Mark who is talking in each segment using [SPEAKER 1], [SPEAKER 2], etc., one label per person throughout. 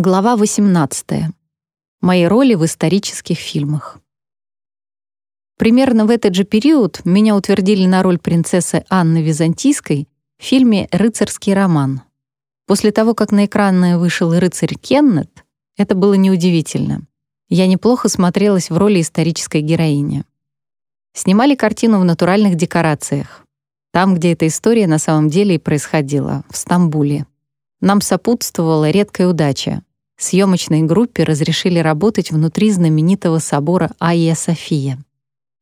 [SPEAKER 1] Глава 18. Мои роли в исторических фильмах. Примерно в этот же период меня утвердили на роль принцессы Анны Византийской в фильме «Рыцарский роман». После того, как на экраны вышел рыцарь Кеннет, это было неудивительно. Я неплохо смотрелась в роли исторической героини. Снимали картину в натуральных декорациях. Там, где эта история на самом деле и происходила, в Стамбуле. Нам сопутствовала редкая удача. Съемочной группе разрешили работать внутри знаменитого собора Айя София.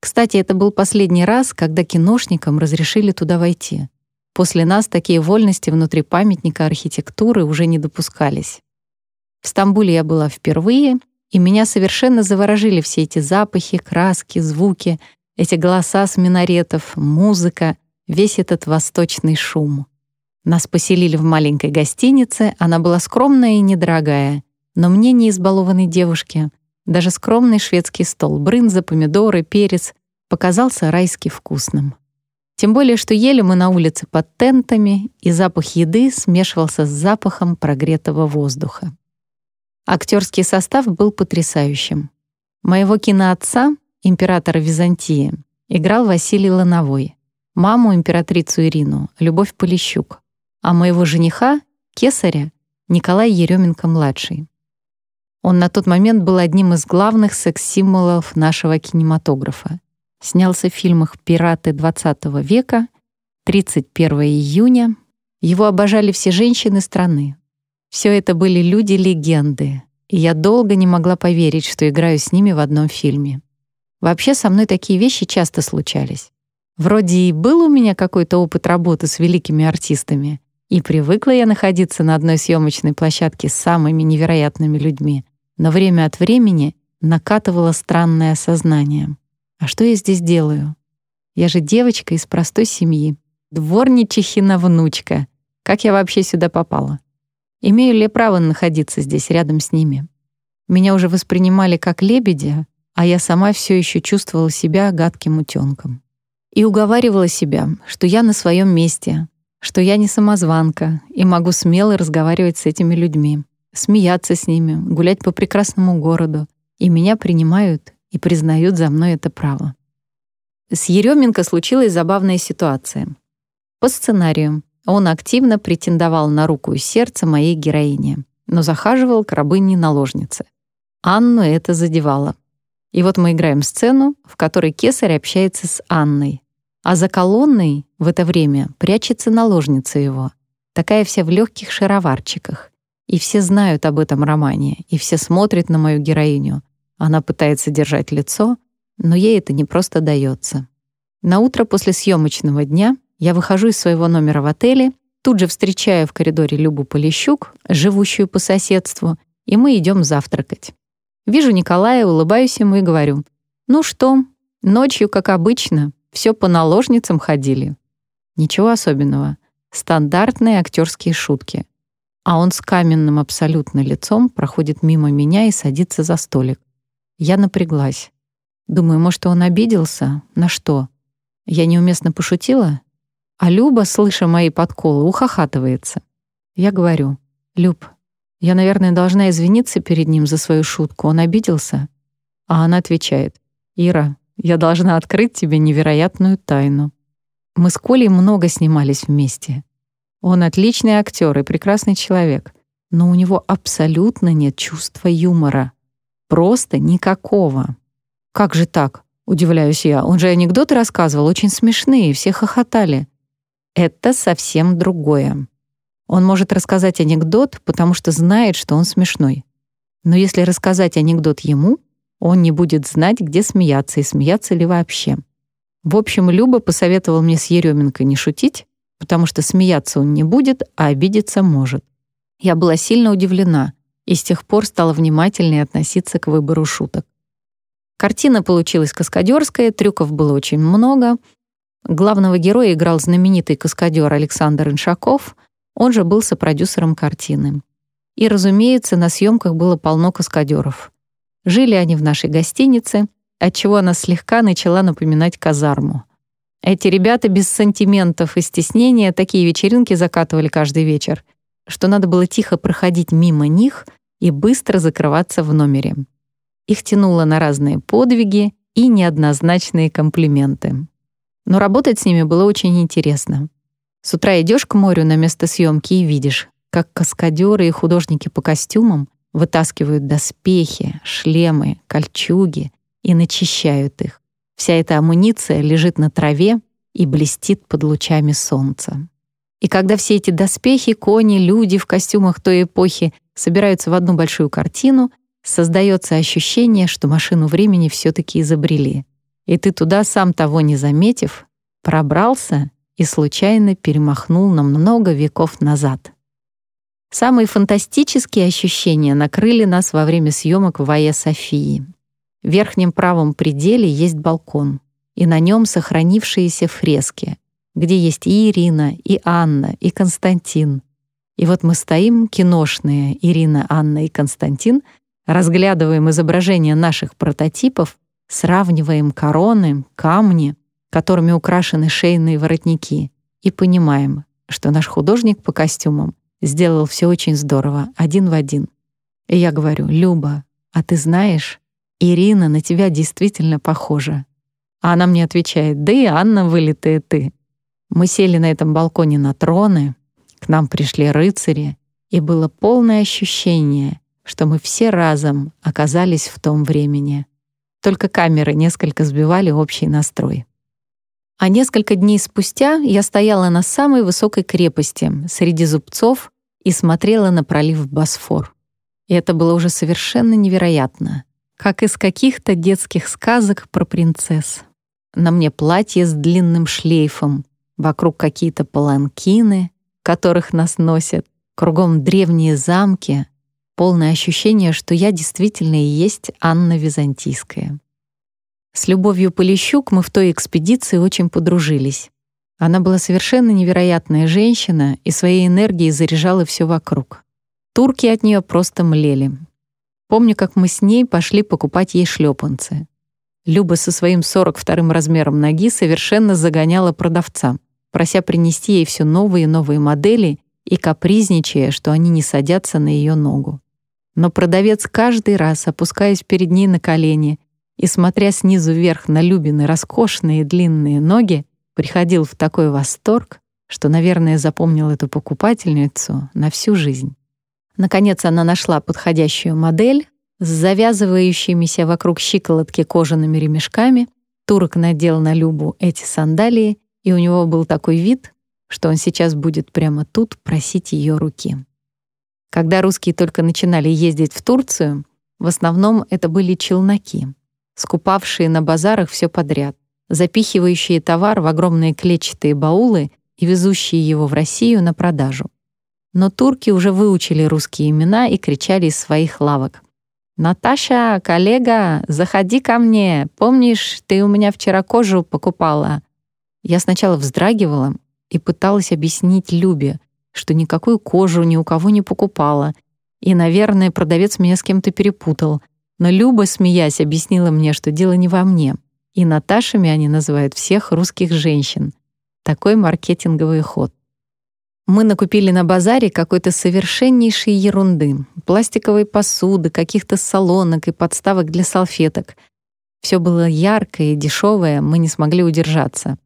[SPEAKER 1] Кстати, это был последний раз, когда киношникам разрешили туда войти. После нас такие вольности внутри памятника архитектуры уже не допускались. В Стамбуле я была впервые, и меня совершенно заворожили все эти запахи, краски, звуки, эти голоса с минаретов, музыка, весь этот восточный шум. Нас поселили в маленькой гостинице, она была скромная и недорогая, но мне, не избалованной девушке, даже скромный шведский стол, брынза, помидоры, перец показался райски вкусным. Тем более, что ели мы на улице под тентами, и запах еды смешивался с запахом прогретого воздуха. Актерский состав был потрясающим. Моего киноотца, императора Византии, играл Василий Лановой, маму, императрицу Ирину, Любовь Полищук, а моего жениха, кесаря, Николай Еременко-младший. Он на тот момент был одним из главных секс-символов нашего кинематографа. Снялся в фильмах «Пираты XX века», «31 июня». Его обожали все женщины страны. Все это были люди-легенды, и я долго не могла поверить, что играю с ними в одном фильме. Вообще со мной такие вещи часто случались. Вроде и был у меня какой-то опыт работы с великими артистами, и привыкла я находиться на одной съемочной площадке с самыми невероятными людьми. Но время от времени накатывало странное сознание. А что я здесь делаю? Я же девочка из простой семьи, дворничихина внучка. Как я вообще сюда попала? Имею ли право находиться здесь рядом с ними? Меня уже воспринимали как лебедя, а я сама все еще чувствовала себя гадким утенком. И уговаривала себя, что я на своем месте, что я не самозванка и могу смело разговаривать с этими людьми, смеяться с ними, гулять по прекрасному городу, и меня принимают и признают за мной это право. С Еременко случилась забавная ситуация. По сценарию он активно претендовал на руку и сердце моей героини, но захаживал к рабыне-наложнице. Анну это задевало. И вот мы играем сцену, в которой Кесарь общается с Анной, а за колонной в это время прячется наложница его, такая вся в легких шароварчиках. И все знают об этом романе, и все смотрят на мою героиню. Она пытается держать лицо, но ей это не просто дается. На утро после съемочного дня я выхожу из своего номера в отеле, тут же встречаю в коридоре Любу Полищук, живущую по соседству, и мы идем завтракать. Вижу Николая, улыбаюсь ему и говорю, «Ну что, ночью, как обычно, все по наложницам ходили. Ничего особенного. Стандартные актерские шутки. А он с каменным абсолютно лицом проходит мимо меня и садится за столик. Я напряглась. Думаю, может, он обиделся? На что? Я неуместно пошутила? А Люба, слыша мои подколы, ухахатывается. Я говорю, «Люб, я, наверное, должна извиниться перед ним за свою шутку. Он обиделся?» А она отвечает, «Ира, я должна открыть тебе невероятную тайну. Мы с Колей много снимались вместе. Он отличный актер и прекрасный человек, но у него абсолютно нет чувства юмора. Просто никакого. Как же так? Удивляюсь я. Он же анекдоты рассказывал, очень смешные, все хохотали. Это совсем другое. Он может рассказать анекдот, потому что знает, что он смешной. Но если рассказать анекдот ему, он не будет знать, где смеяться и смеяться ли вообще. В общем, Люба посоветовал мне с Еременко не шутить, потому что смеяться он не будет, а обидеться может. Я была сильно удивлена и с тех пор стала внимательнее относиться к выбору шуток. Картина получилась каскадерская, трюков было очень много. Главного героя играл знаменитый каскадер Александр Иншаков, он же был сопродюсером картины. И, разумеется, на съемках было полно каскадеров. Жили они в нашей гостинице, отчего она слегка начала напоминать казарму. Эти ребята без сантиментов и стеснения такие вечеринки закатывали каждый вечер, что надо было тихо проходить мимо них, и быстро закрываться в номере. Их тянуло на разные подвиги и неоднозначные комплименты. Но работать с ними было очень интересно. С утра идешь к морю на место съемки и видишь, как каскадеры и художники по костюмам вытаскивают доспехи, шлемы, кольчуги и начищают их. Вся эта амуниция лежит на траве и блестит под лучами солнца. И когда все эти доспехи, кони, люди в костюмах той эпохи собираются в одну большую картину, создается ощущение, что машину времени все-таки изобрели. И ты туда, сам того не заметив, пробрался и случайно перемахнул на много веков назад. Самые фантастические ощущения накрыли нас во время съемок в Айя Софии. В верхнем правом пределе есть балкон, и на нем сохранившиеся фрески, где есть и Ирина, и Анна, и Константин. И вот мы стоим, киношные Ирина, Анна и Константин, разглядываем изображения наших прототипов, сравниваем короны, камни, которыми украшены шейные воротники, и понимаем, что наш художник по костюмам сделал все очень здорово, один в один. И я говорю, Люба, а ты знаешь, Ирина на тебя действительно похожа. А она мне отвечает, да и Анна вылитая ты. Мы сели на этом балконе на троны, к нам пришли рыцари, и было полное ощущение, что мы все разом оказались в том времени. Только камеры несколько сбивали общий настрой. А несколько дней спустя я стояла на самой высокой крепости среди зубцов и смотрела на пролив Босфор. И это было уже совершенно невероятно, как из каких-то детских сказок про принцесс. На мне платье с длинным шлейфом, вокруг какие-то паланкины, которых нас носят, кругом древние замки, полное ощущение, что я действительно и есть Анна Византийская. С Любовью Полищук мы в той экспедиции очень подружились. Она была совершенно невероятная женщина и своей энергией заряжала все вокруг. Турки от нее просто млели. Помню, как мы с ней пошли покупать ей шлепанцы. Люба со своим 42-м размером ноги совершенно загоняла продавца, прося принести ей все новые и новые модели и капризничая, что они не садятся на ее ногу. Но продавец каждый раз, опускаясь перед ней на колени, и, смотря снизу вверх на Любины роскошные длинные ноги, приходил в такой восторг, что, наверное, запомнил эту покупательницу на всю жизнь. Наконец она нашла подходящую модель с завязывающимися вокруг щиколотки кожаными ремешками. Турок надел на Любу эти сандалии, и у него был такой вид, что он сейчас будет прямо тут просить ее руки. Когда русские только начинали ездить в Турцию, в основном это были челноки — скупавшие на базарах все подряд, запихивающие товар в огромные клетчатые баулы и везущие его в Россию на продажу. Но турки уже выучили русские имена и кричали из своих лавок. «Наташа, коллега, заходи ко мне. Помнишь, ты у меня вчера кожу покупала?» Я сначала вздрагивала и пыталась объяснить Любе, что никакую кожу ни у кого не покупала, и, наверное, продавец меня с кем-то перепутал — но Люба, смеясь, объяснила мне, что дело не во мне. И Наташами они называют всех русских женщин. Такой маркетинговый ход. Мы накупили на базаре какой-то совершеннейшей ерунды. Пластиковой посуды, каких-то салонок и подставок для салфеток. Все было яркое и дешевое, мы не смогли удержаться.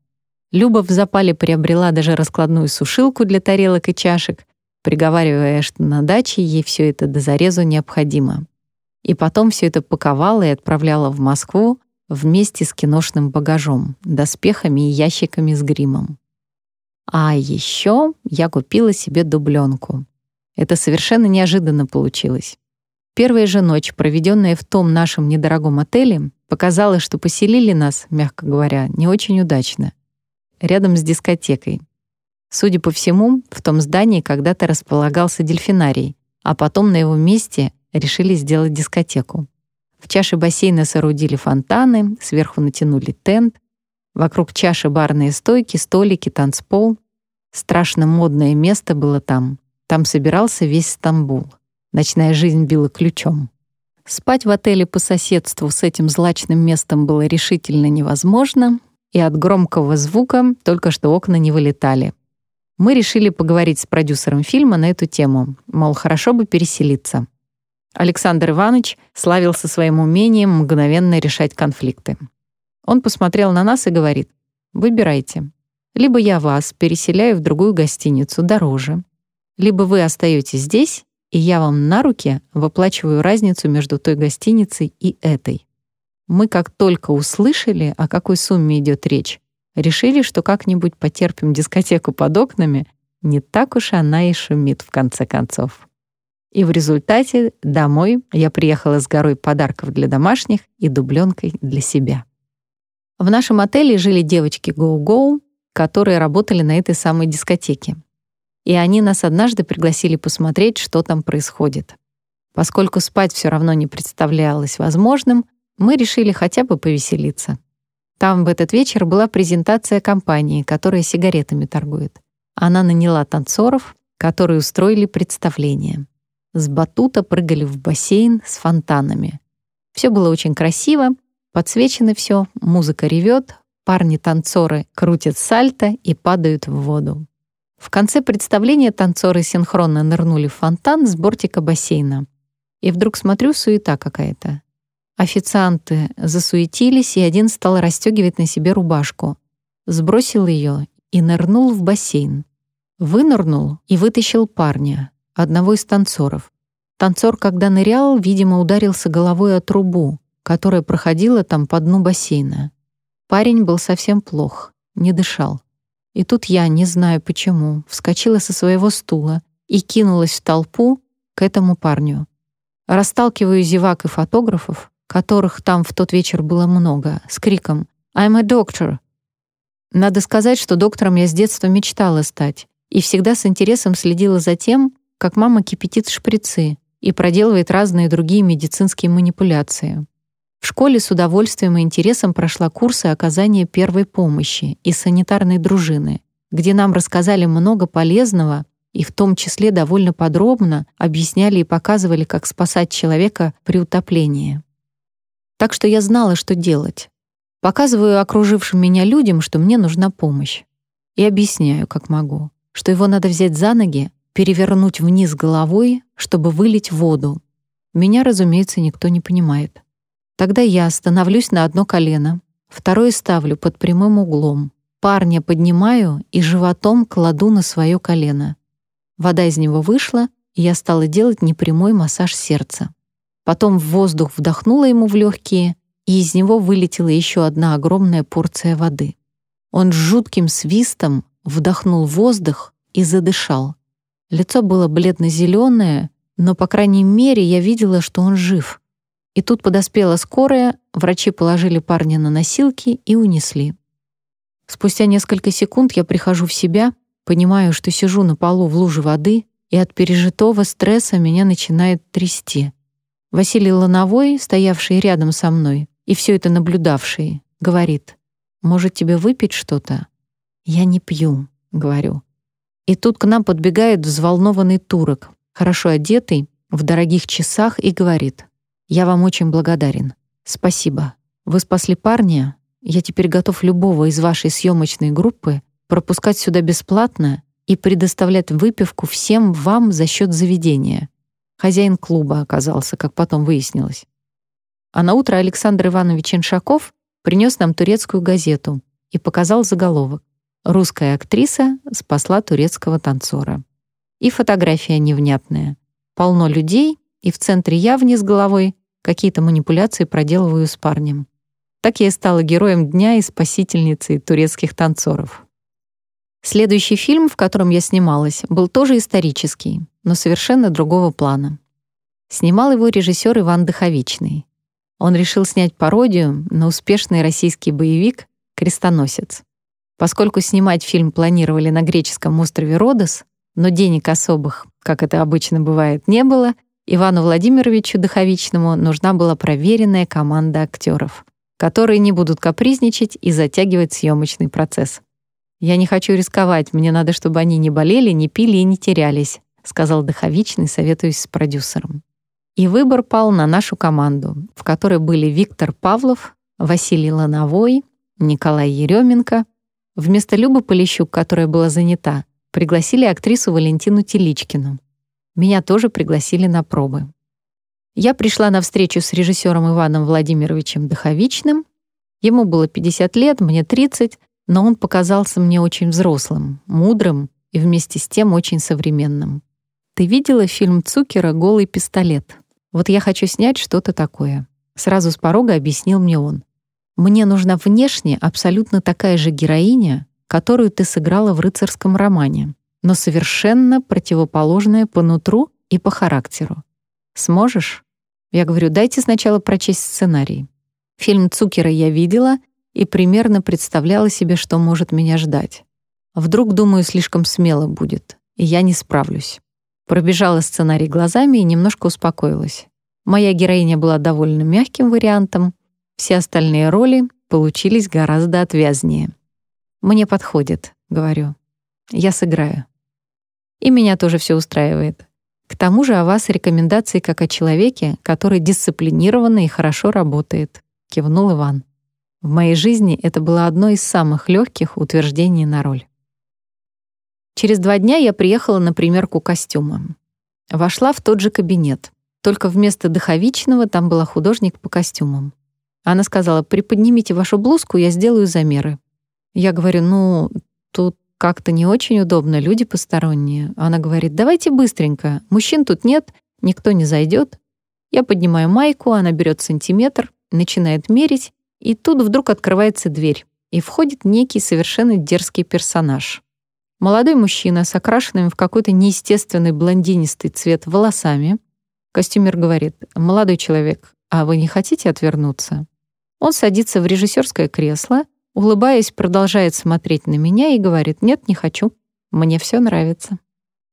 [SPEAKER 1] Люба в запале приобрела даже раскладную сушилку для тарелок и чашек, приговаривая, что на даче ей все это до зарезу необходимо и потом все это паковала и отправляла в Москву вместе с киношным багажом, доспехами и ящиками с гримом. А еще я купила себе дубленку. Это совершенно неожиданно получилось. Первая же ночь, проведенная в том нашем недорогом отеле, показала, что поселили нас, мягко говоря, не очень удачно. Рядом с дискотекой. Судя по всему, в том здании когда-то располагался дельфинарий, а потом на его месте решили сделать дискотеку. В чаше бассейна соорудили фонтаны, сверху натянули тент, вокруг чаши барные стойки, столики, танцпол. Страшно модное место было там. Там собирался весь Стамбул. Ночная жизнь била ключом. Спать в отеле по соседству с этим злачным местом было решительно невозможно, и от громкого звука только что окна не вылетали. Мы решили поговорить с продюсером фильма на эту тему, мол, хорошо бы переселиться. Александр Иванович славился своим умением мгновенно решать конфликты. Он посмотрел на нас и говорит, «Выбирайте. Либо я вас переселяю в другую гостиницу дороже, либо вы остаетесь здесь, и я вам на руки выплачиваю разницу между той гостиницей и этой». Мы как только услышали, о какой сумме идет речь, решили, что как-нибудь потерпим дискотеку под окнами, не так уж она и шумит в конце концов. И в результате домой я приехала с горой подарков для домашних и дубленкой для себя. В нашем отеле жили девочки Go-Go, которые работали на этой самой дискотеке. И они нас однажды пригласили посмотреть, что там происходит. Поскольку спать все равно не представлялось возможным, мы решили хотя бы повеселиться. Там в этот вечер была презентация компании, которая сигаретами торгует. Она наняла танцоров, которые устроили представление. С батута прыгали в бассейн с фонтанами. Все было очень красиво, подсвечено все, музыка ревет, парни-танцоры крутят сальто и падают в воду. В конце представления танцоры синхронно нырнули в фонтан с бортика бассейна. И вдруг смотрю, суета какая-то. Официанты засуетились, и один стал расстегивать на себе рубашку. Сбросил ее и нырнул в бассейн. Вынырнул и вытащил парня одного из танцоров. Танцор, когда нырял, видимо, ударился головой о трубу, которая проходила там по дну бассейна. Парень был совсем плох, не дышал. И тут я, не знаю почему, вскочила со своего стула и кинулась в толпу к этому парню. Расталкиваю зевак и фотографов, которых там в тот вечер было много, с криком «I'm a doctor!». Надо сказать, что доктором я с детства мечтала стать и всегда с интересом следила за тем, как мама кипятит шприцы и проделывает разные другие медицинские манипуляции. В школе с удовольствием и интересом прошла курсы оказания первой помощи и санитарной дружины, где нам рассказали много полезного и в том числе довольно подробно объясняли и показывали, как спасать человека при утоплении. Так что я знала, что делать. Показываю окружившим меня людям, что мне нужна помощь. И объясняю, как могу, что его надо взять за ноги, перевернуть вниз головой, чтобы вылить воду. Меня, разумеется, никто не понимает. Тогда я становлюсь на одно колено, второе ставлю под прямым углом, парня поднимаю и животом кладу на свое колено. Вода из него вышла, и я стала делать непрямой массаж сердца. Потом в воздух вдохнула ему в легкие, и из него вылетела еще одна огромная порция воды. Он с жутким свистом вдохнул воздух и задышал. Лицо было бледно-зеленое, но, по крайней мере, я видела, что он жив. И тут подоспела скорая, врачи положили парня на носилки и унесли. Спустя несколько секунд я прихожу в себя, понимаю, что сижу на полу в луже воды, и от пережитого стресса меня начинает трясти. Василий Лановой, стоявший рядом со мной и все это наблюдавший, говорит, «Может, тебе выпить что-то?» «Я не пью», — говорю. И тут к нам подбегает взволнованный турок, хорошо одетый, в дорогих часах и говорит, «Я вам очень благодарен. Спасибо. Вы спасли парня. Я теперь готов любого из вашей съемочной группы пропускать сюда бесплатно и предоставлять выпивку всем вам за счет заведения». Хозяин клуба оказался, как потом выяснилось. А на утро Александр Иванович Иншаков принес нам турецкую газету и показал заголовок Русская актриса спасла турецкого танцора. И фотография невнятная. Полно людей, и в центре я вниз головой какие-то манипуляции проделываю с парнем. Так я и стала героем дня и спасительницей турецких танцоров. Следующий фильм, в котором я снималась, был тоже исторический, но совершенно другого плана. Снимал его режиссер Иван Дыховичный. Он решил снять пародию на успешный российский боевик «Крестоносец». Поскольку снимать фильм планировали на греческом острове Родос, но денег особых, как это обычно бывает, не было, Ивану Владимировичу Духовичному нужна была проверенная команда актеров, которые не будут капризничать и затягивать съемочный процесс. «Я не хочу рисковать, мне надо, чтобы они не болели, не пили и не терялись», сказал Духовичный, советуясь с продюсером. И выбор пал на нашу команду, в которой были Виктор Павлов, Василий Лановой, Николай Еременко — Вместо Любы Полищук, которая была занята, пригласили актрису Валентину Теличкину. Меня тоже пригласили на пробы. Я пришла на встречу с режиссером Иваном Владимировичем Доховичным. Ему было 50 лет, мне 30, но он показался мне очень взрослым, мудрым и вместе с тем очень современным. Ты видела фильм Цукера «Голый пистолет»? Вот я хочу снять что-то такое. Сразу с порога объяснил мне он. Мне нужна внешне абсолютно такая же героиня, которую ты сыграла в рыцарском романе, но совершенно противоположная по нутру и по характеру. Сможешь? Я говорю, дайте сначала прочесть сценарий. Фильм Цукера я видела и примерно представляла себе, что может меня ждать. Вдруг, думаю, слишком смело будет, и я не справлюсь. Пробежала сценарий глазами и немножко успокоилась. Моя героиня была довольно мягким вариантом, все остальные роли получились гораздо отвязнее. «Мне подходит», — говорю. «Я сыграю». И меня тоже все устраивает. К тому же о вас рекомендации как о человеке, который дисциплинированно и хорошо работает, кивнул Иван. В моей жизни это было одно из самых легких утверждений на роль. Через два дня я приехала на примерку костюма. Вошла в тот же кабинет, только вместо дыховичного там была художник по костюмам. Она сказала, приподнимите вашу блузку, я сделаю замеры. Я говорю, ну, тут как-то не очень удобно, люди посторонние. Она говорит, давайте быстренько, мужчин тут нет, никто не зайдет. Я поднимаю майку, она берет сантиметр, начинает мерить, и тут вдруг открывается дверь, и входит некий совершенно дерзкий персонаж. Молодой мужчина с окрашенными в какой-то неестественный блондинистый цвет волосами. Костюмер говорит, «Молодой человек, а вы не хотите отвернуться?» Он садится в режиссерское кресло Улыбаясь, продолжает смотреть на меня и говорит, «Нет, не хочу. Мне все нравится».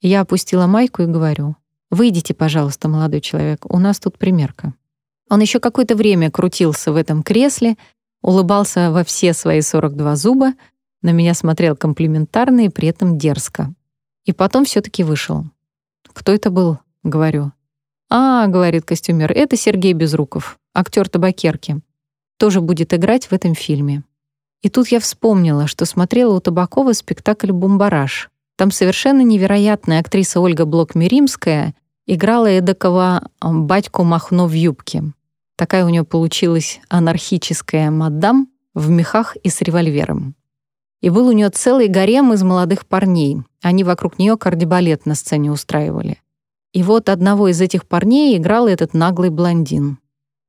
[SPEAKER 1] Я опустила майку и говорю, «Выйдите, пожалуйста, молодой человек, у нас тут примерка». Он еще какое-то время крутился в этом кресле, улыбался во все свои 42 зуба, на меня смотрел комплиментарно и при этом дерзко. И потом все таки вышел. «Кто это был?» — говорю. «А, — говорит костюмер, — это Сергей Безруков, актер табакерки. Тоже будет играть в этом фильме. И тут я вспомнила, что смотрела у Табакова спектакль «Бумбараш». Там совершенно невероятная актриса Ольга Блок-Меримская играла эдакого батьку Махно в юбке. Такая у нее получилась анархическая мадам в мехах и с револьвером. И был у нее целый гарем из молодых парней. Они вокруг нее кардебалет на сцене устраивали. И вот одного из этих парней играл этот наглый блондин.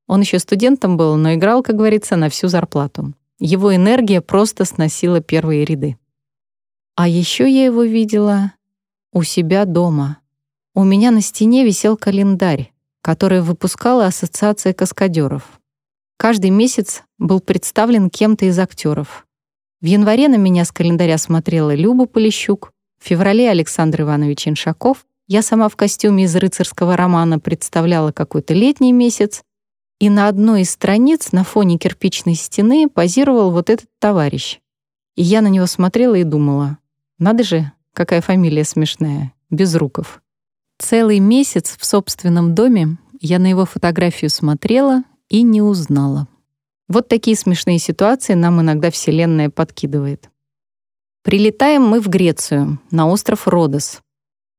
[SPEAKER 1] Он еще студентом был, но играл, как говорится, на всю зарплату. Его энергия просто сносила первые ряды. А еще я его видела у себя дома. У меня на стене висел календарь, который выпускала Ассоциация каскадеров. Каждый месяц был представлен кем-то из актеров. В январе на меня с календаря смотрела Люба Полищук, в феврале Александр Иванович Иншаков, я сама в костюме из рыцарского романа представляла какой-то летний месяц, и на одной из страниц на фоне кирпичной стены позировал вот этот товарищ. И я на него смотрела и думала, надо же, какая фамилия смешная, Безруков. Целый месяц в собственном доме я на его фотографию смотрела и не узнала. Вот такие смешные ситуации нам иногда Вселенная подкидывает. Прилетаем мы в Грецию, на остров Родос.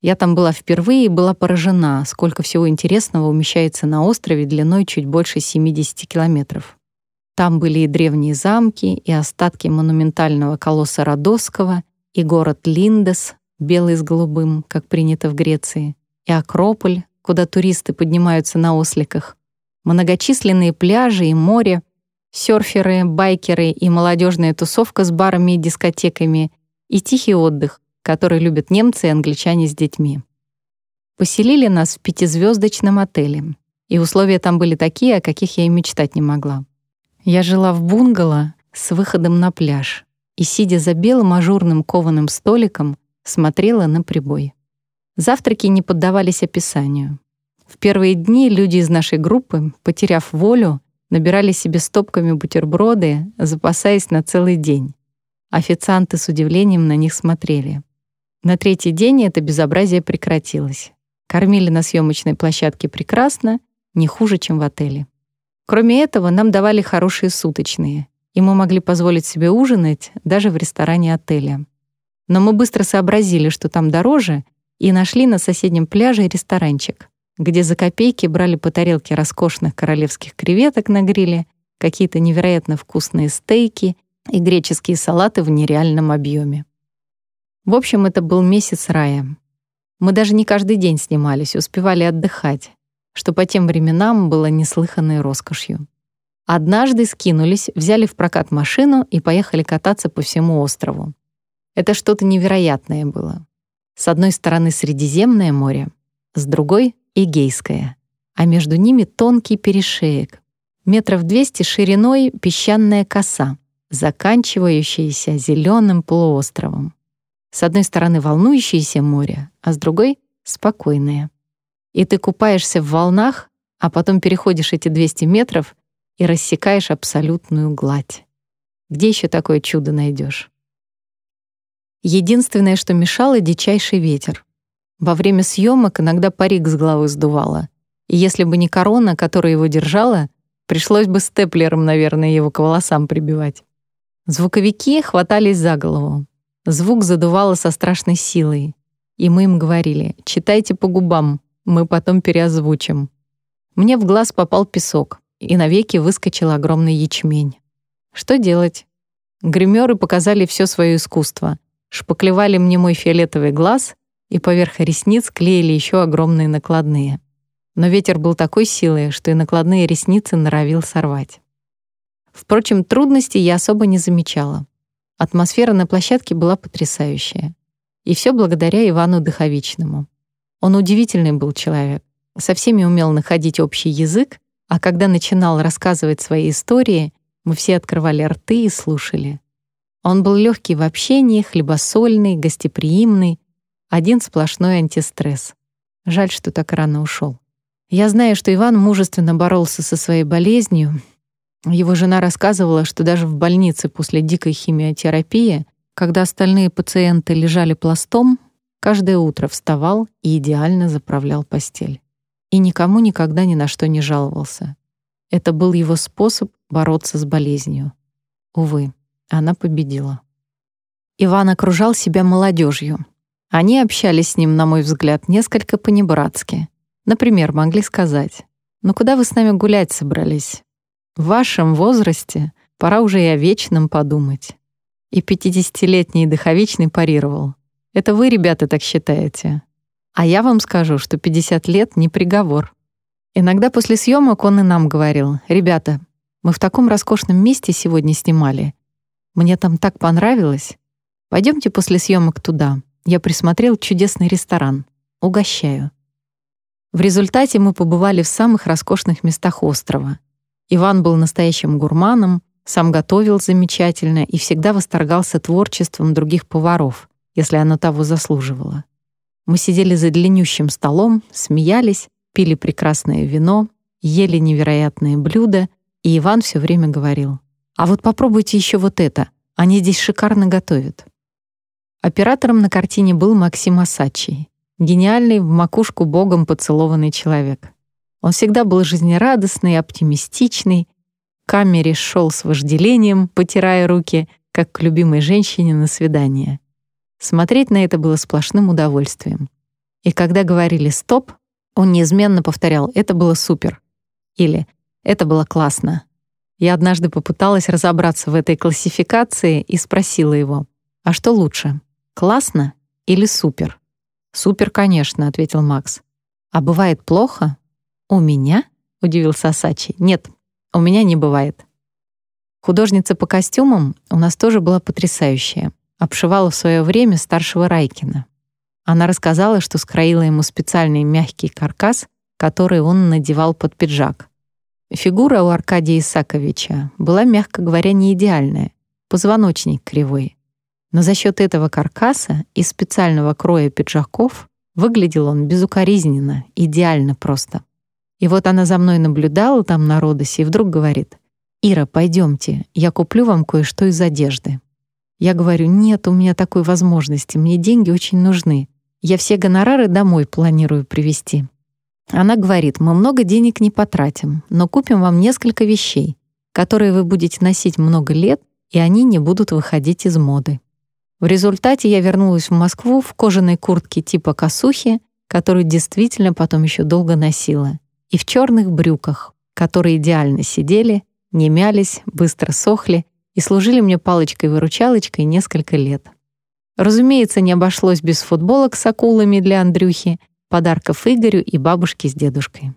[SPEAKER 1] Я там была впервые и была поражена, сколько всего интересного умещается на острове длиной чуть больше 70 километров. Там были и древние замки, и остатки монументального колосса Родосского, и город Линдес, белый с голубым, как принято в Греции, и Акрополь, куда туристы поднимаются на осликах, многочисленные пляжи и море, серферы, байкеры и молодежная тусовка с барами и дискотеками, и тихий отдых, который любят немцы и англичане с детьми. Поселили нас в пятизвездочном отеле, и условия там были такие, о каких я и мечтать не могла. Я жила в бунгало с выходом на пляж и, сидя за белым ажурным кованым столиком, смотрела на прибой. Завтраки не поддавались описанию. В первые дни люди из нашей группы, потеряв волю, набирали себе стопками бутерброды, запасаясь на целый день. Официанты с удивлением на них смотрели. На третий день это безобразие прекратилось. Кормили на съемочной площадке прекрасно, не хуже, чем в отеле. Кроме этого, нам давали хорошие суточные, и мы могли позволить себе ужинать даже в ресторане отеля. Но мы быстро сообразили, что там дороже, и нашли на соседнем пляже ресторанчик, где за копейки брали по тарелке роскошных королевских креветок на гриле, какие-то невероятно вкусные стейки и греческие салаты в нереальном объеме. В общем, это был месяц рая. Мы даже не каждый день снимались, успевали отдыхать, что по тем временам было неслыханной роскошью. Однажды скинулись, взяли в прокат машину и поехали кататься по всему острову. Это что-то невероятное было. С одной стороны Средиземное море, с другой — Эгейское, а между ними тонкий перешеек, метров 200 шириной песчаная коса, заканчивающаяся зеленым полуостровом. С одной стороны волнующееся море, а с другой — спокойное. И ты купаешься в волнах, а потом переходишь эти 200 метров и рассекаешь абсолютную гладь. Где еще такое чудо найдешь? Единственное, что мешало — дичайший ветер. Во время съемок иногда парик с головы сдувало. И если бы не корона, которая его держала, пришлось бы степлером, наверное, его к волосам прибивать. Звуковики хватались за голову. Звук задувало со страшной силой. И мы им говорили «читайте по губам, мы потом переозвучим». Мне в глаз попал песок и навеки выскочил огромный ячмень. Что делать? Гримеры показали все свое искусство. Шпаклевали мне мой фиолетовый глаз и поверх ресниц клеили еще огромные накладные. Но ветер был такой силой, что и накладные ресницы норовил сорвать. Впрочем, трудностей я особо не замечала. Атмосфера на площадке была потрясающая. И все благодаря Ивану Дыховичному. Он удивительный был человек, со всеми умел находить общий язык а когда начинал рассказывать свои истории, мы все открывали рты и слушали. Он был легкий в общении, хлебосольный, гостеприимный, один сплошной антистресс. Жаль, что так рано ушел. Я знаю, что Иван мужественно боролся со своей болезнью. Его жена рассказывала, что даже в больнице после дикой химиотерапии, когда остальные пациенты лежали пластом, каждое утро вставал и идеально заправлял постель и никому никогда ни на что не жаловался. Это был его способ бороться с болезнью. Увы, она победила. Иван окружал себя молодежью. Они общались с ним, на мой взгляд, несколько понебратски. Например, могли сказать, «Ну куда вы с нами гулять собрались? В вашем возрасте пора уже и о вечном подумать». И пятидесятилетний дыховичный парировал. «Это вы, ребята, так считаете? А я вам скажу, что 50 лет не приговор. Иногда после съемок он и нам говорил, «Ребята, мы в таком роскошном месте сегодня снимали. Мне там так понравилось. Пойдемте после съемок туда. Я присмотрел чудесный ресторан. Угощаю». В результате мы побывали в самых роскошных местах острова. Иван был настоящим гурманом, сам готовил замечательно и всегда восторгался творчеством других поваров, если оно того заслуживало. Мы сидели за длиннющим столом, смеялись, пили прекрасное вино, ели невероятные блюда, и Иван все время говорил, «А вот попробуйте еще вот это, они здесь шикарно готовят». Оператором на картине был Максим Асачий, гениальный, в макушку богом поцелованный человек. Он всегда был жизнерадостный, оптимистичный, камере шел с вожделением, потирая руки, как к любимой женщине на свидание. Смотреть на это было сплошным удовольствием. И когда говорили «стоп», он неизменно повторял «это было супер» или «это было классно». Я однажды попыталась разобраться в этой классификации и спросила его «А что лучше, классно или супер?» «Супер, конечно», — ответил Макс. «А бывает плохо?» «У меня?» — удивился Сачи. «Нет, у меня не бывает». Художница по костюмам у нас тоже была потрясающая обшивала в свое время старшего Райкина. Она рассказала, что скроила ему специальный мягкий каркас, который он надевал под пиджак. Фигура у Аркадия Исаковича была, мягко говоря, не идеальная, позвоночник кривой. Но за счет этого каркаса и специального кроя пиджаков выглядел он безукоризненно, идеально просто. И вот она за мной наблюдала там на Родосе и вдруг говорит, «Ира, пойдемте, я куплю вам кое-что из одежды». Я говорю, нет у меня такой возможности, мне деньги очень нужны. Я все гонорары домой планирую привезти. Она говорит, мы много денег не потратим, но купим вам несколько вещей, которые вы будете носить много лет, и они не будут выходить из моды. В результате я вернулась в Москву в кожаной куртке типа косухи которую действительно потом еще долго носила, и в черных брюках, которые идеально сидели, не мялись, быстро сохли и служили мне палочкой-выручалочкой несколько лет. Разумеется, не обошлось без футболок с акулами для Андрюхи, подарков Игорю и бабушке с дедушкой.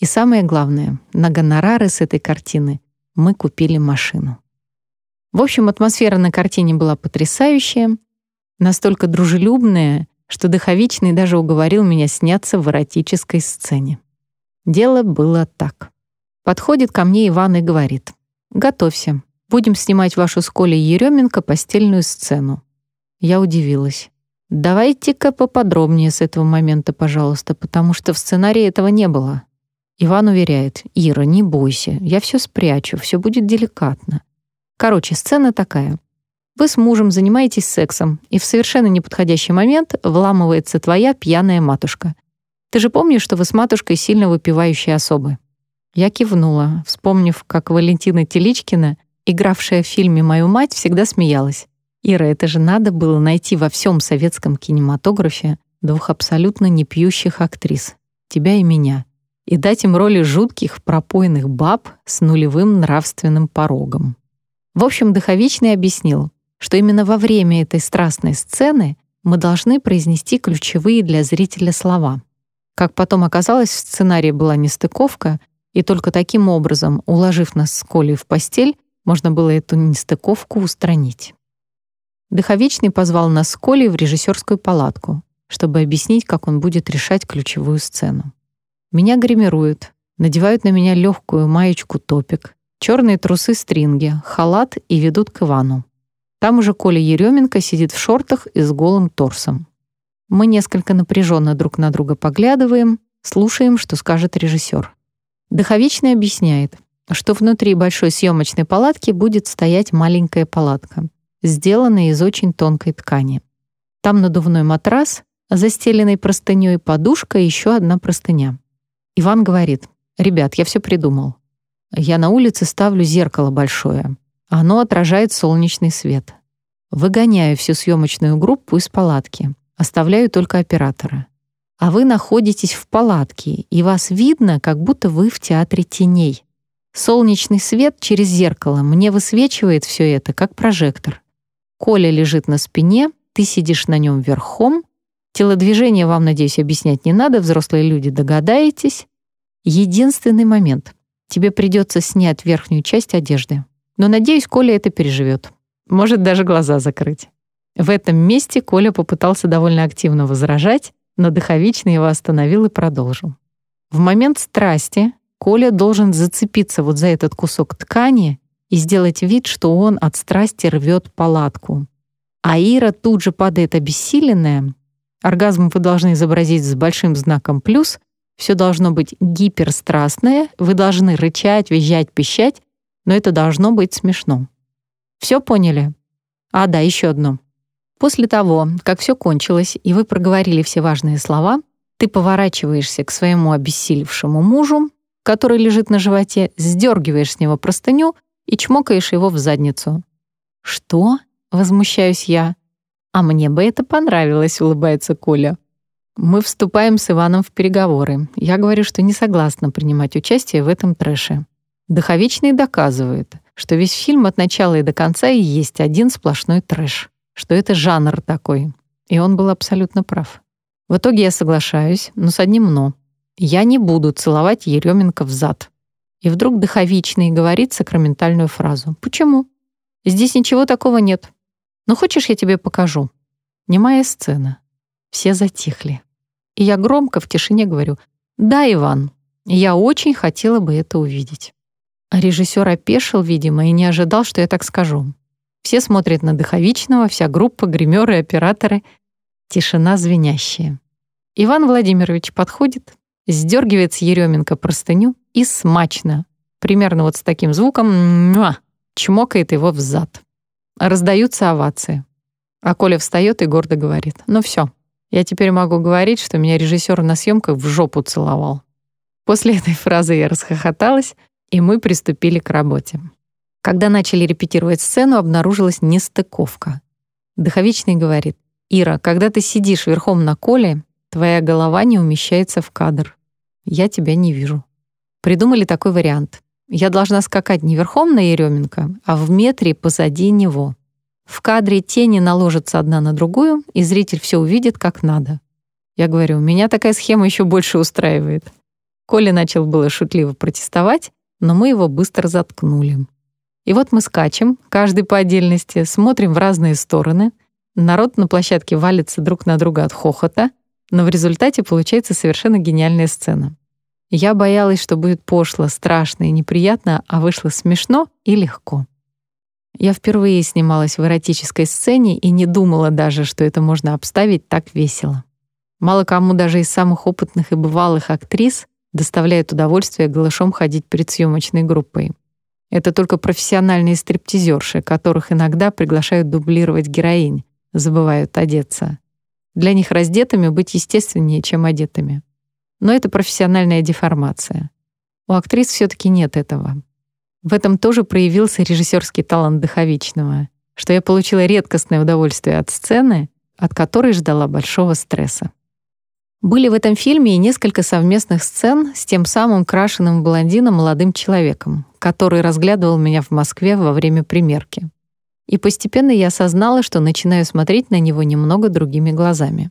[SPEAKER 1] И самое главное, на гонорары с этой картины мы купили машину. В общем, атмосфера на картине была потрясающая, настолько дружелюбная, что Дыховичный даже уговорил меня сняться в эротической сцене. Дело было так. Подходит ко мне Иван и говорит, «Готовься, будем снимать вашу с Колей Еременко постельную сцену». Я удивилась. «Давайте-ка поподробнее с этого момента, пожалуйста, потому что в сценарии этого не было». Иван уверяет, «Ира, не бойся, я все спрячу, все будет деликатно». Короче, сцена такая. Вы с мужем занимаетесь сексом, и в совершенно неподходящий момент вламывается твоя пьяная матушка. Ты же помнишь, что вы с матушкой сильно выпивающие особы? Я кивнула, вспомнив, как Валентина Теличкина, игравшая в фильме «Мою мать», всегда смеялась. «Ира, это же надо было найти во всем советском кинематографе двух абсолютно не пьющих актрис, тебя и меня, и дать им роли жутких, пропойных баб с нулевым нравственным порогом». В общем, Дыховичный объяснил, что именно во время этой страстной сцены мы должны произнести ключевые для зрителя слова. Как потом оказалось, в сценарии была нестыковка — и только таким образом, уложив нас с Колей в постель, можно было эту нестыковку устранить. Дыховечный позвал нас с Колей в режиссерскую палатку, чтобы объяснить, как он будет решать ключевую сцену. Меня гримируют, надевают на меня легкую маечку-топик, черные трусы-стринги, халат и ведут к Ивану. Там уже Коля Еременко сидит в шортах и с голым торсом. Мы несколько напряженно друг на друга поглядываем, слушаем, что скажет режиссер. Дыховичный объясняет, что внутри большой съемочной палатки будет стоять маленькая палатка, сделанная из очень тонкой ткани. Там надувной матрас, застеленный простыней, подушка и еще одна простыня. Иван говорит, «Ребят, я все придумал. Я на улице ставлю зеркало большое. Оно отражает солнечный свет. Выгоняю всю съемочную группу из палатки. Оставляю только оператора а вы находитесь в палатке, и вас видно, как будто вы в театре теней. Солнечный свет через зеркало мне высвечивает все это, как прожектор. Коля лежит на спине, ты сидишь на нем верхом. Телодвижение вам, надеюсь, объяснять не надо, взрослые люди догадаетесь. Единственный момент. Тебе придется снять верхнюю часть одежды. Но, надеюсь, Коля это переживет. Может даже глаза закрыть. В этом месте Коля попытался довольно активно возражать, но Дыховичный его остановил и продолжил. В момент страсти Коля должен зацепиться вот за этот кусок ткани и сделать вид, что он от страсти рвет палатку. А Ира тут же падает обессиленная. Оргазм вы должны изобразить с большим знаком «плюс», все должно быть гиперстрастное, вы должны рычать, визжать, пищать, но это должно быть смешно. Все поняли? А, да, еще одно. После того, как все кончилось, и вы проговорили все важные слова, ты поворачиваешься к своему обессилевшему мужу, который лежит на животе, сдергиваешь с него простыню и чмокаешь его в задницу. «Что?» — возмущаюсь я. «А мне бы это понравилось», — улыбается Коля. Мы вступаем с Иваном в переговоры. Я говорю, что не согласна принимать участие в этом трэше. Доховичный доказывает, что весь фильм от начала и до конца и есть один сплошной трэш что это жанр такой. И он был абсолютно прав. В итоге я соглашаюсь, но с одним «но». Я не буду целовать Еременко в зад. И вдруг Дыховичный говорит сакраментальную фразу. «Почему? Здесь ничего такого нет. Ну, хочешь, я тебе покажу?» Немая сцена. Все затихли. И я громко в тишине говорю «Да, Иван, я очень хотела бы это увидеть». А режиссер опешил, видимо, и не ожидал, что я так скажу. Все смотрят на Дыховичного, вся группа, гримеры, операторы. Тишина звенящая. Иван Владимирович подходит, сдергивает с Еременко простыню и смачно, примерно вот с таким звуком, муа, чмокает его в зад. Раздаются овации. А Коля встает и гордо говорит, ну все, я теперь могу говорить, что меня режиссер на съемках в жопу целовал. После этой фразы я расхохоталась, и мы приступили к работе. Когда начали репетировать сцену, обнаружилась нестыковка. Дыховичный говорит, «Ира, когда ты сидишь верхом на коле, Твоя голова не умещается в кадр. Я тебя не вижу. Придумали такой вариант. Я должна скакать не верхом на Еременко, а в метре позади него. В кадре тени наложатся одна на другую, и зритель все увидит как надо. Я говорю, меня такая схема еще больше устраивает. Коля начал было шутливо протестовать, но мы его быстро заткнули. И вот мы скачем, каждый по отдельности, смотрим в разные стороны. Народ на площадке валится друг на друга от хохота, но в результате получается совершенно гениальная сцена. Я боялась, что будет пошло, страшно и неприятно, а вышло смешно и легко. Я впервые снималась в эротической сцене и не думала даже, что это можно обставить так весело. Мало кому даже из самых опытных и бывалых актрис доставляет удовольствие голышом ходить перед съемочной группой. Это только профессиональные стриптизерши, которых иногда приглашают дублировать героинь, забывают одеться. Для них раздетыми быть естественнее, чем одетыми. Но это профессиональная деформация. У актрис все таки нет этого. В этом тоже проявился режиссерский талант Дыховичного, что я получила редкостное удовольствие от сцены, от которой ждала большого стресса. Были в этом фильме и несколько совместных сцен с тем самым крашеным блондином молодым человеком, который разглядывал меня в Москве во время примерки. И постепенно я осознала, что начинаю смотреть на него немного другими глазами.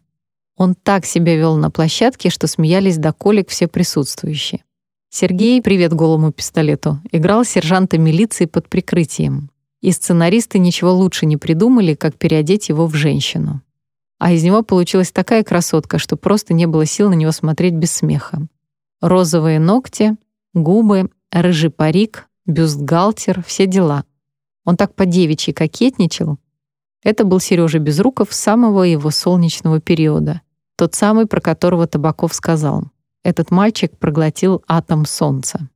[SPEAKER 1] Он так себя вел на площадке, что смеялись до колик все присутствующие. Сергей, привет голому пистолету, играл сержанта милиции под прикрытием. И сценаристы ничего лучше не придумали, как переодеть его в женщину. А из него получилась такая красотка, что просто не было сил на него смотреть без смеха. Розовые ногти, губы, рыжий парик, бюстгальтер, все дела. Он так по-девичьи кокетничал. Это был Сережа Безруков самого его солнечного периода, тот самый, про которого Табаков сказал. Этот мальчик проглотил атом солнца.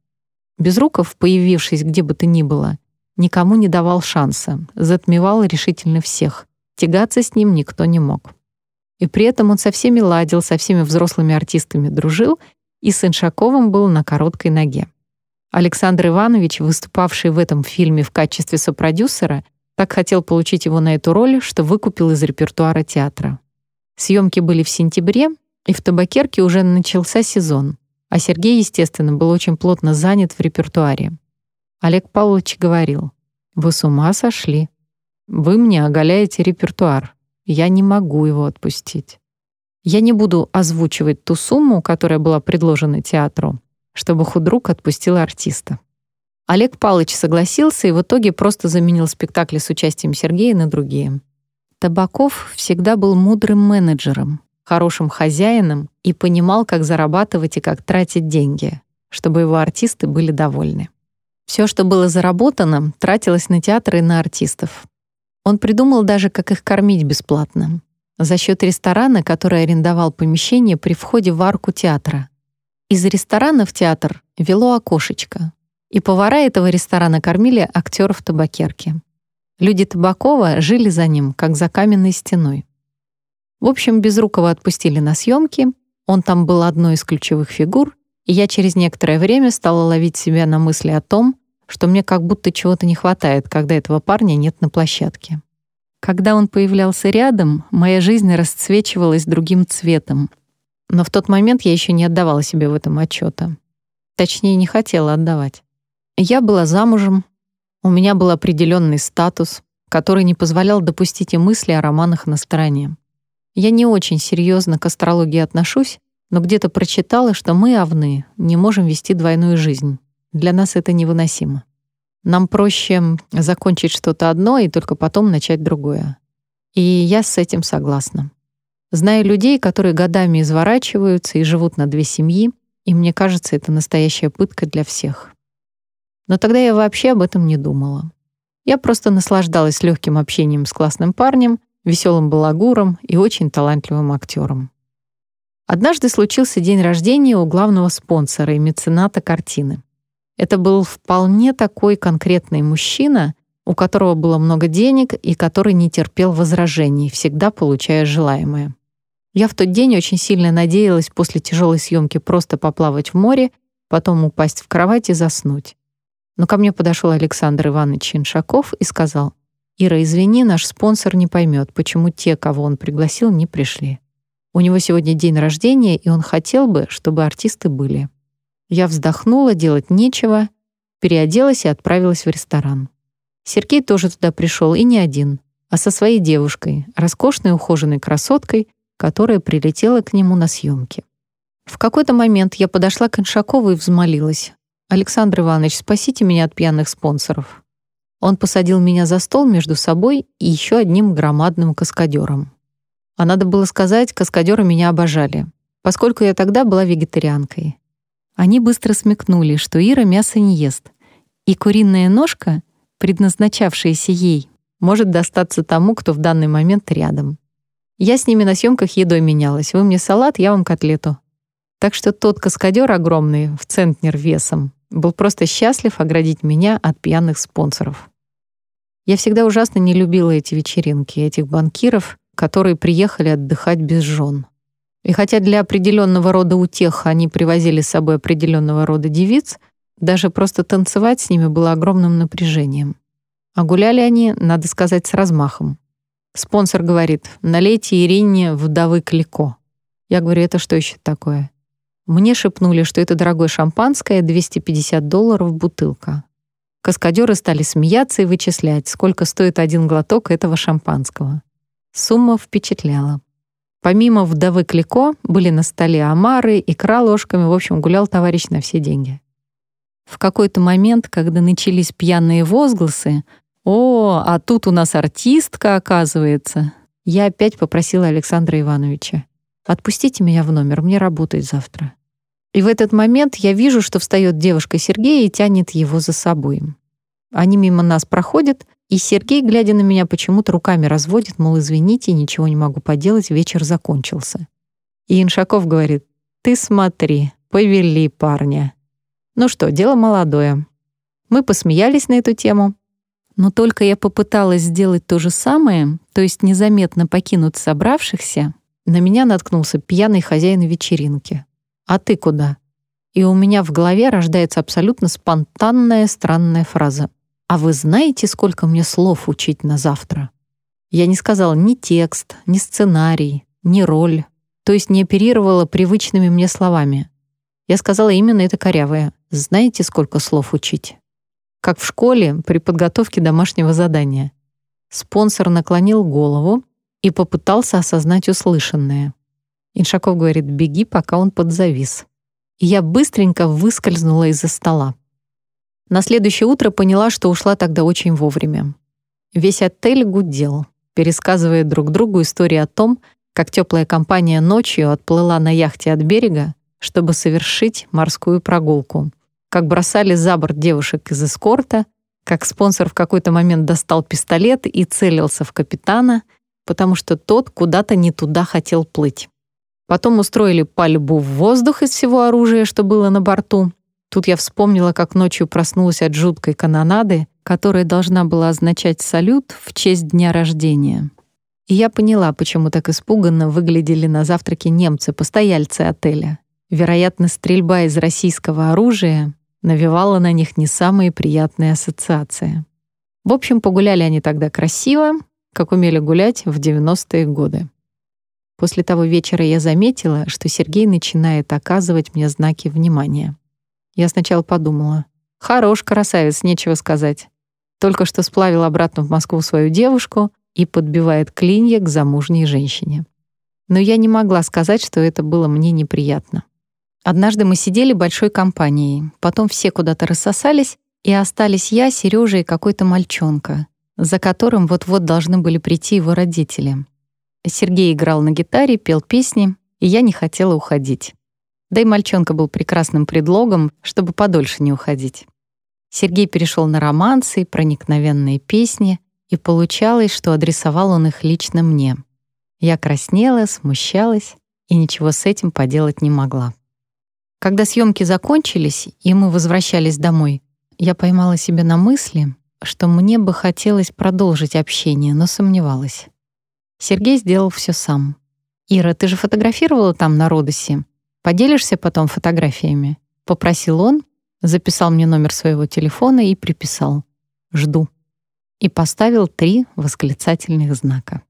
[SPEAKER 1] Безруков, появившись где бы то ни было, никому не давал шанса, затмевал решительно всех. Тягаться с ним никто не мог. И при этом он со всеми ладил, со всеми взрослыми артистами дружил и с Иншаковым был на короткой ноге. Александр Иванович, выступавший в этом фильме в качестве сопродюсера, так хотел получить его на эту роль, что выкупил из репертуара театра. Съемки были в сентябре, и в табакерке уже начался сезон, а Сергей, естественно, был очень плотно занят в репертуаре. Олег Павлович говорил, «Вы с ума сошли. Вы мне оголяете репертуар. Я не могу его отпустить. Я не буду озвучивать ту сумму, которая была предложена театру, чтобы худрук отпустил артиста». Олег Павлович согласился и в итоге просто заменил спектакли с участием Сергея на другие. Табаков всегда был мудрым менеджером, хорошим хозяином и понимал, как зарабатывать и как тратить деньги, чтобы его артисты были довольны. Все, что было заработано, тратилось на театр и на артистов. Он придумал даже, как их кормить бесплатно. За счет ресторана, который арендовал помещение при входе в арку театра. Из ресторана в театр вело окошечко, и повара этого ресторана кормили актеров табакерки. Люди Табакова жили за ним, как за каменной стеной. В общем, Безрукова отпустили на съемки, он там был одной из ключевых фигур, и я через некоторое время стала ловить себя на мысли о том, что мне как будто чего-то не хватает, когда этого парня нет на площадке. Когда он появлялся рядом, моя жизнь расцвечивалась другим цветом. Но в тот момент я еще не отдавала себе в этом отчета. Точнее, не хотела отдавать. Я была замужем, у меня был определенный статус, который не позволял допустить и мысли о романах на стороне. Я не очень серьезно к астрологии отношусь, но где-то прочитала, что мы, овны, не можем вести двойную жизнь. Для нас это невыносимо. Нам проще закончить что-то одно и только потом начать другое. И я с этим согласна. Знаю людей, которые годами изворачиваются и живут на две семьи, и мне кажется, это настоящая пытка для всех. Но тогда я вообще об этом не думала. Я просто наслаждалась легким общением с классным парнем веселым балагуром и очень талантливым актером. Однажды случился день рождения у главного спонсора и мецената картины. Это был вполне такой конкретный мужчина, у которого было много денег и который не терпел возражений, всегда получая желаемое. Я в тот день очень сильно надеялась после тяжелой съемки просто поплавать в море, потом упасть в кровать и заснуть. Но ко мне подошел Александр Иванович Чиншаков и сказал, «Ира, извини, наш спонсор не поймет, почему те, кого он пригласил, не пришли. У него сегодня день рождения, и он хотел бы, чтобы артисты были. Я вздохнула, делать нечего, переоделась и отправилась в ресторан. Сергей тоже туда пришел, и не один, а со своей девушкой, роскошной ухоженной красоткой, которая прилетела к нему на съемки. В какой-то момент я подошла к Иншакову и взмолилась. «Александр Иванович, спасите меня от пьяных спонсоров». Он посадил меня за стол между собой и еще одним громадным каскадером. А надо было сказать, каскадеры меня обожали, поскольку я тогда была вегетарианкой. Они быстро смекнули, что Ира мясо не ест, и куриная ножка, предназначавшаяся ей, может достаться тому, кто в данный момент рядом. Я с ними на съемках едой менялась. Вы мне салат, я вам котлету. Так что тот каскадер огромный, в центнер весом, был просто счастлив оградить меня от пьяных спонсоров. Я всегда ужасно не любила эти вечеринки, этих банкиров, которые приехали отдыхать без жен. И хотя для определенного рода утех они привозили с собой определенного рода девиц, даже просто танцевать с ними было огромным напряжением. А гуляли они, надо сказать, с размахом. Спонсор говорит, налейте Ирине вдовы Клико. Я говорю, это что еще такое? Мне шепнули, что это дорогое шампанское, 250 долларов бутылка. Каскадеры стали смеяться и вычислять, сколько стоит один глоток этого шампанского. Сумма впечатляла. Помимо вдовы Клико были на столе омары, икра ложками, в общем, гулял товарищ на все деньги. В какой-то момент, когда начались пьяные возгласы «О, а тут у нас артистка, оказывается!» Я опять попросила Александра Ивановича «Отпустите меня в номер, мне работать завтра». И в этот момент я вижу, что встает девушка Сергея и тянет его за собой. Они мимо нас проходят, и Сергей, глядя на меня, почему-то руками разводит, мол, извините, ничего не могу поделать, вечер закончился. И Иншаков говорит, ты смотри, повели парня. Ну что, дело молодое. Мы посмеялись на эту тему, но только я попыталась сделать то же самое, то есть незаметно покинуть собравшихся, на меня наткнулся пьяный хозяин вечеринки. «А ты куда?» И у меня в голове рождается абсолютно спонтанная странная фраза. «А вы знаете, сколько мне слов учить на завтра?» Я не сказала ни текст, ни сценарий, ни роль, то есть не оперировала привычными мне словами. Я сказала именно это корявое. «Знаете, сколько слов учить?» Как в школе при подготовке домашнего задания. Спонсор наклонил голову и попытался осознать услышанное. Иншаков говорит «беги, пока он подзавис». И я быстренько выскользнула из-за стола. На следующее утро поняла, что ушла тогда очень вовремя. Весь отель гудел, пересказывая друг другу истории о том, как теплая компания ночью отплыла на яхте от берега, чтобы совершить морскую прогулку, как бросали за борт девушек из эскорта, как спонсор в какой-то момент достал пистолет и целился в капитана, потому что тот куда-то не туда хотел плыть. Потом устроили пальбу в воздух из всего оружия, что было на борту, Тут я вспомнила, как ночью проснулась от жуткой канонады, которая должна была означать салют в честь дня рождения. И я поняла, почему так испуганно выглядели на завтраке немцы, постояльцы отеля. Вероятно, стрельба из российского оружия навевала на них не самые приятные ассоциации. В общем, погуляли они тогда красиво, как умели гулять в 90-е годы. После того вечера я заметила, что Сергей начинает оказывать мне знаки внимания. Я сначала подумала. Хорош красавец, нечего сказать. Только что сплавил обратно в Москву свою девушку и подбивает клинья к замужней женщине. Но я не могла сказать, что это было мне неприятно. Однажды мы сидели большой компанией, потом все куда-то рассосались, и остались я, Сережа и какой-то мальчонка, за которым вот-вот должны были прийти его родители. Сергей играл на гитаре, пел песни, и я не хотела уходить. Да и мальчонка был прекрасным предлогом, чтобы подольше не уходить. Сергей перешел на романсы, проникновенные песни, и получалось, что адресовал он их лично мне. Я краснела, смущалась и ничего с этим поделать не могла. Когда съемки закончились, и мы возвращались домой, я поймала себя на мысли, что мне бы хотелось продолжить общение, но сомневалась. Сергей сделал все сам. «Ира, ты же фотографировала там на Родосе?» Поделишься потом фотографиями?» — попросил он, записал мне номер своего телефона и приписал «Жду» и поставил три восклицательных знака.